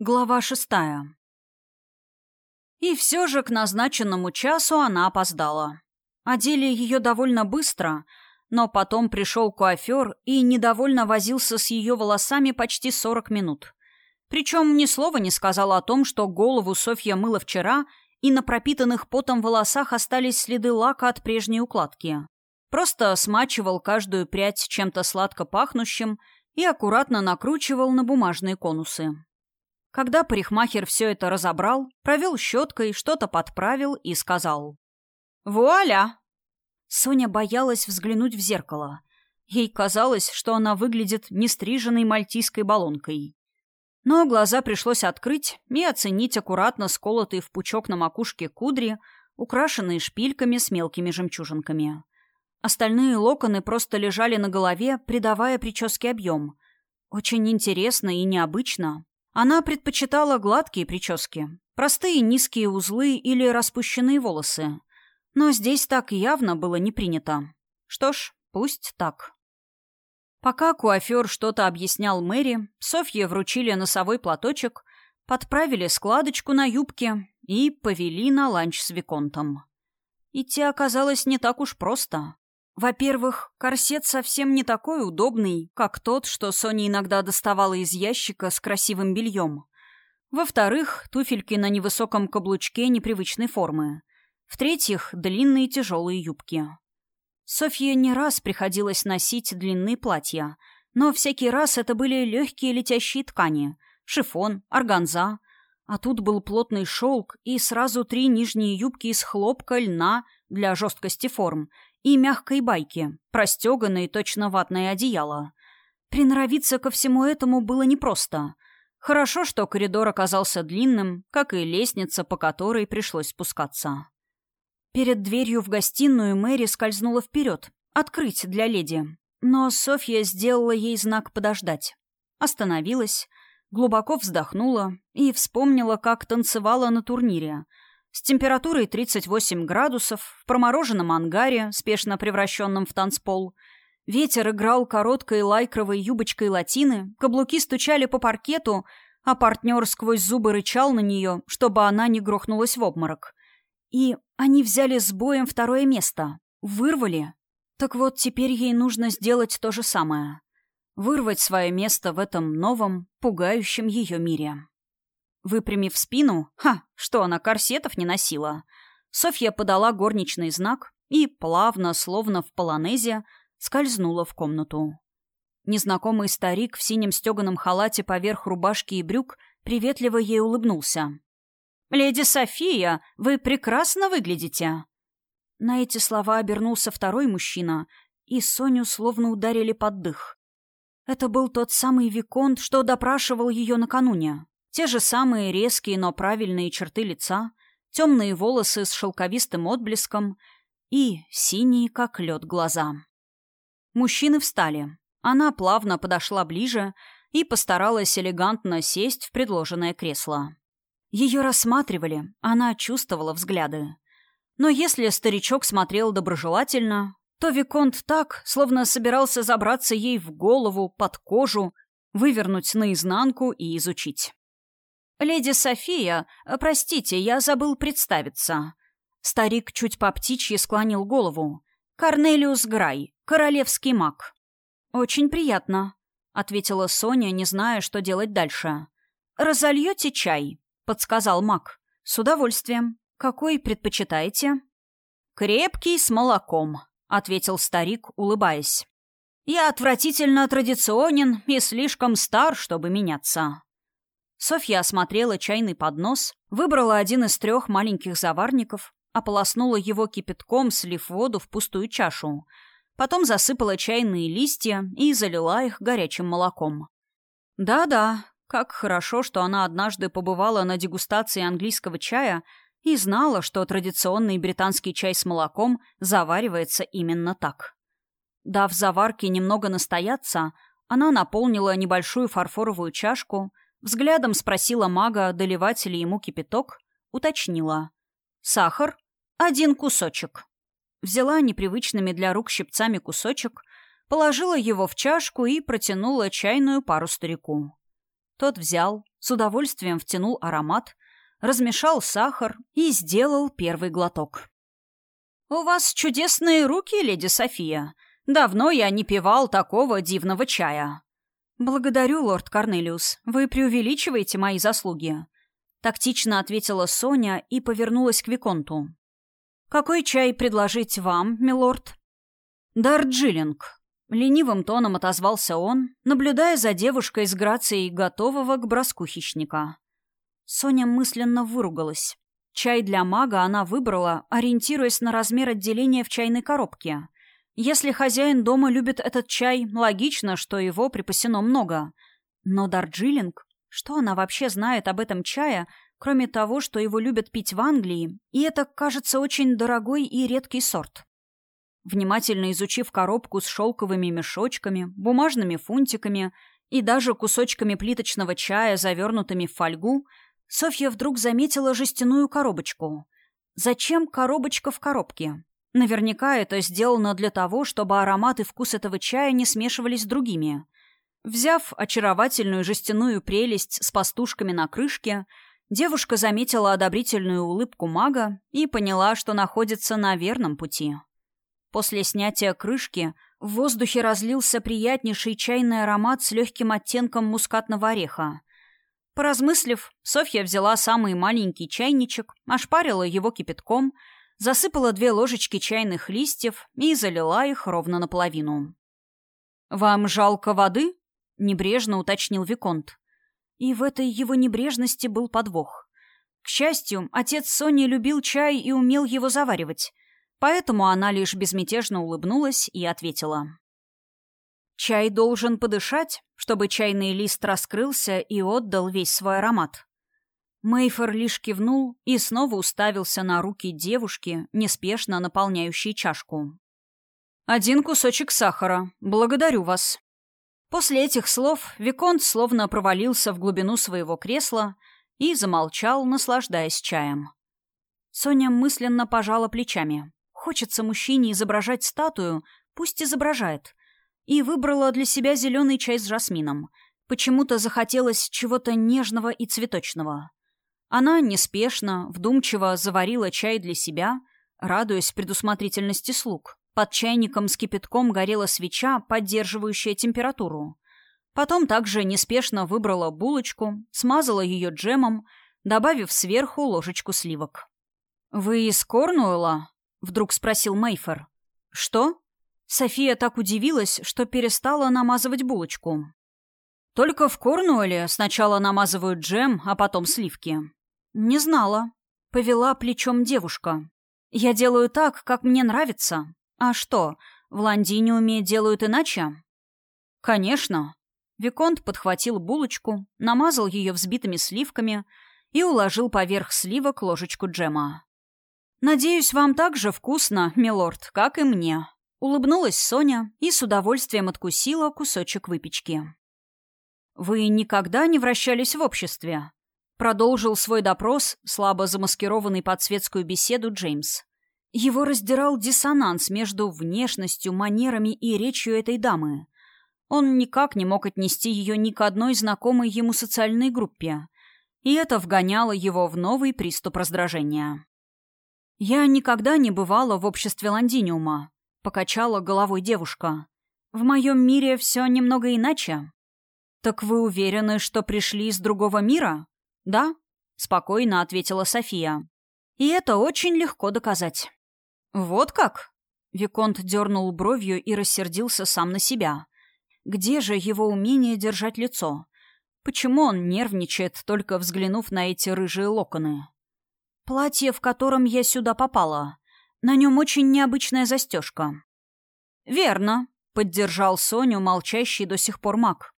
Глава шестая. И все же к назначенному часу она опоздала. Одели ее довольно быстро, но потом пришел куафер и недовольно возился с ее волосами почти сорок минут. Причем ни слова не сказал о том, что голову Софья мыла вчера, и на пропитанных потом волосах остались следы лака от прежней укладки. Просто смачивал каждую прядь чем-то сладко пахнущим и аккуратно накручивал на бумажные конусы. Когда парикмахер все это разобрал, провел щеткой, что-то подправил и сказал. «Вуаля!» Соня боялась взглянуть в зеркало. Ей казалось, что она выглядит нестриженной мальтийской баллонкой. Но глаза пришлось открыть и оценить аккуратно сколотые в пучок на макушке кудри, украшенные шпильками с мелкими жемчужинками. Остальные локоны просто лежали на голове, придавая прическе объем. Очень интересно и необычно. Она предпочитала гладкие прически, простые низкие узлы или распущенные волосы. Но здесь так явно было не принято. Что ж, пусть так. Пока куафер что-то объяснял Мэри, Софье вручили носовой платочек, подправили складочку на юбке и повели на ланч с Виконтом. Идти оказалось не так уж просто. Во-первых, корсет совсем не такой удобный, как тот, что Соня иногда доставала из ящика с красивым бельем. Во-вторых, туфельки на невысоком каблучке непривычной формы. В-третьих, длинные тяжелые юбки. Софье не раз приходилось носить длинные платья, но всякий раз это были легкие летящие ткани — шифон, органза. А тут был плотный шелк и сразу три нижние юбки из хлопка, льна для жесткости форм — и мягкой байки, простеганной точно ватное одеяло. Приноровиться ко всему этому было непросто. Хорошо, что коридор оказался длинным, как и лестница, по которой пришлось спускаться. Перед дверью в гостиную Мэри скользнула вперед, открыть для леди. Но Софья сделала ей знак подождать. Остановилась, глубоко вздохнула и вспомнила, как танцевала на турнире — с температурой 38 градусов, в промороженном ангаре, спешно превращенном в танцпол. Ветер играл короткой лайкровой юбочкой латины, каблуки стучали по паркету, а партнер сквозь зубы рычал на нее, чтобы она не грохнулась в обморок. И они взяли с боем второе место. Вырвали. Так вот, теперь ей нужно сделать то же самое. Вырвать свое место в этом новом, пугающем ее мире. Выпрямив спину, ха, что она корсетов не носила, Софья подала горничный знак и, плавно, словно в полонезе, скользнула в комнату. Незнакомый старик в синем стеганом халате поверх рубашки и брюк приветливо ей улыбнулся. «Леди София, вы прекрасно выглядите!» На эти слова обернулся второй мужчина, и Соню словно ударили под дых. Это был тот самый Виконт, что допрашивал ее накануне. Те же самые резкие, но правильные черты лица, темные волосы с шелковистым отблеском и синие, как лед, глаза. Мужчины встали. Она плавно подошла ближе и постаралась элегантно сесть в предложенное кресло. Ее рассматривали, она чувствовала взгляды. Но если старичок смотрел доброжелательно, то Виконт так, словно собирался забраться ей в голову, под кожу, вывернуть наизнанку и изучить. «Леди София, простите, я забыл представиться». Старик чуть по птичьи склонил голову. «Корнелиус Грай, королевский маг». «Очень приятно», — ответила Соня, не зная, что делать дальше. «Разольете чай?» — подсказал маг. «С удовольствием. Какой предпочитаете?» «Крепкий с молоком», — ответил старик, улыбаясь. «Я отвратительно традиционен и слишком стар, чтобы меняться». Софья осмотрела чайный поднос, выбрала один из трех маленьких заварников, ополоснула его кипятком, слив воду в пустую чашу. Потом засыпала чайные листья и залила их горячим молоком. Да-да, как хорошо, что она однажды побывала на дегустации английского чая и знала, что традиционный британский чай с молоком заваривается именно так. Дав заварке немного настояться, она наполнила небольшую фарфоровую чашку — Взглядом спросила мага, доливать ли ему кипяток, уточнила. «Сахар? Один кусочек». Взяла непривычными для рук щипцами кусочек, положила его в чашку и протянула чайную пару старику. Тот взял, с удовольствием втянул аромат, размешал сахар и сделал первый глоток. «У вас чудесные руки, леди София. Давно я не пивал такого дивного чая». «Благодарю, лорд Корнелиус. Вы преувеличиваете мои заслуги». Тактично ответила Соня и повернулась к Виконту. «Какой чай предложить вам, милорд?» «Дарджилинг», — ленивым тоном отозвался он, наблюдая за девушкой с грацией готового к броску хищника. Соня мысленно выругалась. Чай для мага она выбрала, ориентируясь на размер отделения в чайной коробке. Если хозяин дома любит этот чай, логично, что его припасено много. Но Дарджилинг? Что она вообще знает об этом чае, кроме того, что его любят пить в Англии, и это, кажется, очень дорогой и редкий сорт? Внимательно изучив коробку с шелковыми мешочками, бумажными фунтиками и даже кусочками плиточного чая, завернутыми в фольгу, Софья вдруг заметила жестяную коробочку. Зачем коробочка в коробке? Наверняка это сделано для того, чтобы аромат и вкус этого чая не смешивались с другими. Взяв очаровательную жестяную прелесть с пастушками на крышке, девушка заметила одобрительную улыбку мага и поняла, что находится на верном пути. После снятия крышки в воздухе разлился приятнейший чайный аромат с легким оттенком мускатного ореха. Поразмыслив, Софья взяла самый маленький чайничек, ошпарила его кипятком, засыпала две ложечки чайных листьев и залила их ровно наполовину. «Вам жалко воды?» — небрежно уточнил Виконт. И в этой его небрежности был подвох. К счастью, отец Сони любил чай и умел его заваривать, поэтому она лишь безмятежно улыбнулась и ответила. Чай должен подышать, чтобы чайный лист раскрылся и отдал весь свой аромат. Мейфер лишь кивнул и снова уставился на руки девушки, неспешно наполняющей чашку. «Один кусочек сахара. Благодарю вас». После этих слов Виконт словно провалился в глубину своего кресла и замолчал, наслаждаясь чаем. Соня мысленно пожала плечами. Хочется мужчине изображать статую, пусть изображает и выбрала для себя зеленый чай с жасмином. Почему-то захотелось чего-то нежного и цветочного. Она неспешно, вдумчиво заварила чай для себя, радуясь предусмотрительности слуг. Под чайником с кипятком горела свеча, поддерживающая температуру. Потом также неспешно выбрала булочку, смазала ее джемом, добавив сверху ложечку сливок. «Вы из Корнуэлла?» — вдруг спросил Мейфер. «Что?» София так удивилась, что перестала намазывать булочку. Только в Корнуолле сначала намазывают джем, а потом сливки. Не знала. Повела плечом девушка. Я делаю так, как мне нравится. А что, в Лондиниуме делают иначе? Конечно. Виконт подхватил булочку, намазал ее взбитыми сливками и уложил поверх сливок ложечку джема. «Надеюсь, вам так же вкусно, милорд, как и мне», Улыбнулась Соня и с удовольствием откусила кусочек выпечки. «Вы никогда не вращались в обществе?» Продолжил свой допрос, слабо замаскированный под светскую беседу, Джеймс. Его раздирал диссонанс между внешностью, манерами и речью этой дамы. Он никак не мог отнести ее ни к одной знакомой ему социальной группе, и это вгоняло его в новый приступ раздражения. «Я никогда не бывала в обществе Лондиниума», — покачала головой девушка. «В моем мире все немного иначе». «Так вы уверены, что пришли из другого мира?» «Да», — спокойно ответила София. «И это очень легко доказать». «Вот как?» Виконт дернул бровью и рассердился сам на себя. «Где же его умение держать лицо? Почему он нервничает, только взглянув на эти рыжие локоны?» «Платье, в котором я сюда попала. На нем очень необычная застежка. «Верно», — поддержал Соню, молчащий до сих пор маг.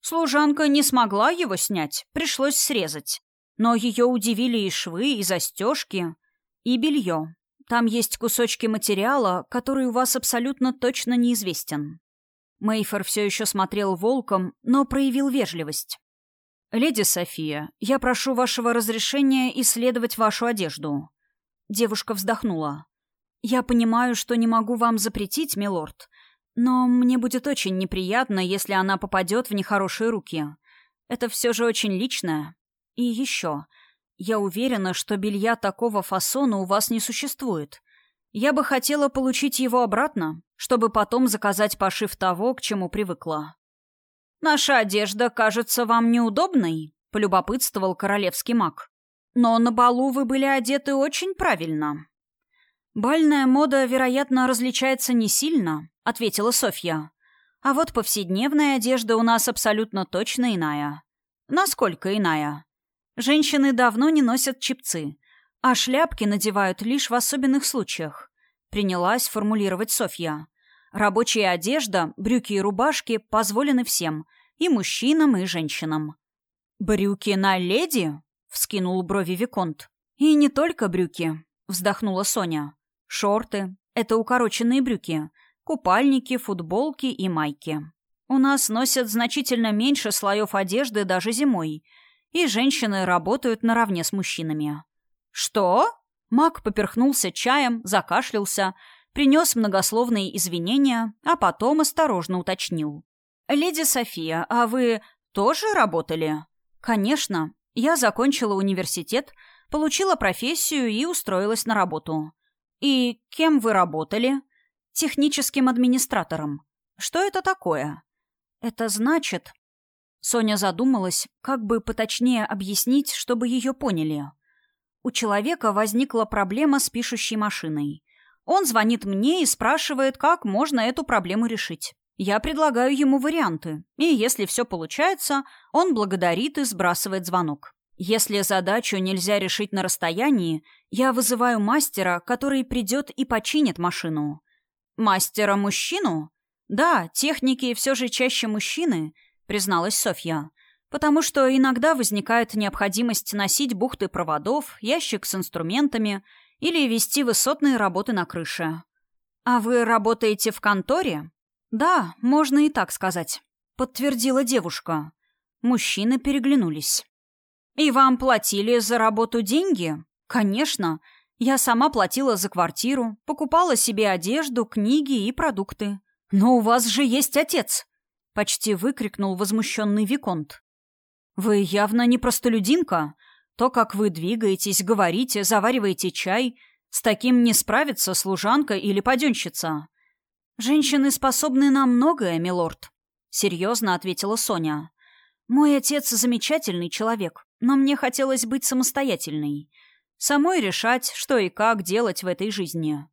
Служанка не смогла его снять, пришлось срезать. Но ее удивили и швы, и застежки, и белье. Там есть кусочки материала, который у вас абсолютно точно неизвестен. Мейфер все еще смотрел волком, но проявил вежливость. «Леди София, я прошу вашего разрешения исследовать вашу одежду. Девушка вздохнула. «Я понимаю, что не могу вам запретить, милорд, но мне будет очень неприятно, если она попадет в нехорошие руки. Это все же очень личное. И еще. Я уверена, что белья такого фасона у вас не существует. Я бы хотела получить его обратно, чтобы потом заказать пошив того, к чему привыкла. «Наша одежда кажется вам неудобной?» — полюбопытствовал королевский маг. «Но на балу вы были одеты очень правильно». «Бальная мода, вероятно, различается не сильно», — ответила Софья. «А вот повседневная одежда у нас абсолютно точно иная». «Насколько иная?» «Женщины давно не носят чипцы, а шляпки надевают лишь в особенных случаях», — принялась формулировать Софья. «Рабочая одежда, брюки и рубашки позволены всем, и мужчинам, и женщинам». «Брюки на леди?» — вскинул брови Виконт. «И не только брюки», — вздохнула Соня. «Шорты — это укороченные брюки, купальники, футболки и майки. У нас носят значительно меньше слоев одежды даже зимой, и женщины работают наравне с мужчинами». «Что?» Мак поперхнулся чаем, закашлялся, принес многословные извинения, а потом осторожно уточнил. «Леди София, а вы тоже работали?» «Конечно. Я закончила университет, получила профессию и устроилась на работу». «И кем вы работали?» «Техническим администратором». «Что это такое?» «Это значит...» Соня задумалась, как бы поточнее объяснить, чтобы ее поняли. У человека возникла проблема с пишущей машиной. Он звонит мне и спрашивает, как можно эту проблему решить. Я предлагаю ему варианты, и если все получается, он благодарит и сбрасывает звонок. Если задачу нельзя решить на расстоянии, я вызываю мастера, который придет и починит машину. Мастера-мужчину? Да, техники все же чаще мужчины, призналась Софья. Потому что иногда возникает необходимость носить бухты проводов, ящик с инструментами или вести высотные работы на крыше. А вы работаете в конторе? «Да, можно и так сказать», — подтвердила девушка. Мужчины переглянулись. «И вам платили за работу деньги?» «Конечно. Я сама платила за квартиру, покупала себе одежду, книги и продукты. Но у вас же есть отец!» — почти выкрикнул возмущенный Виконт. «Вы явно не простолюдинка. То, как вы двигаетесь, говорите, завариваете чай, с таким не справится служанка или паденщица. «Женщины способны на многое, милорд», — серьезно ответила Соня. «Мой отец замечательный человек, но мне хотелось быть самостоятельной. Самой решать, что и как делать в этой жизни».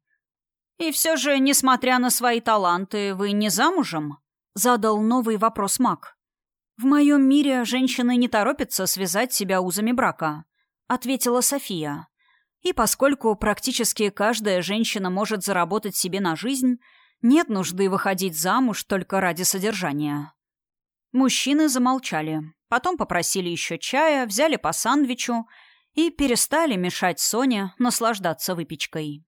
«И все же, несмотря на свои таланты, вы не замужем?» — задал новый вопрос Мак. «В моем мире женщины не торопятся связать себя узами брака», — ответила София. «И поскольку практически каждая женщина может заработать себе на жизнь, нет нужды выходить замуж только ради содержания. Мужчины замолчали. Потом попросили еще чая, взяли по сандвичу и перестали мешать Соне наслаждаться выпечкой.